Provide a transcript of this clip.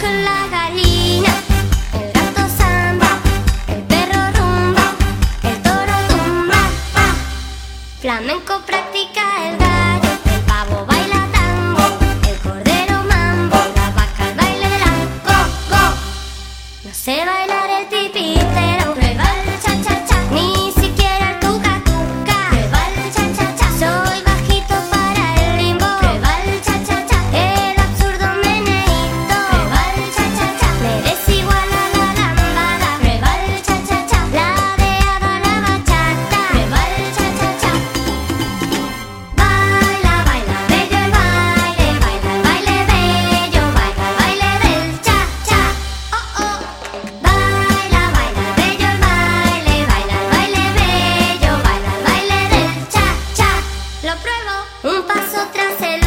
Con la gallina, el gato samba, el perro rumba, el toro dumba, ah. flamenco practica el gato. un paso tras el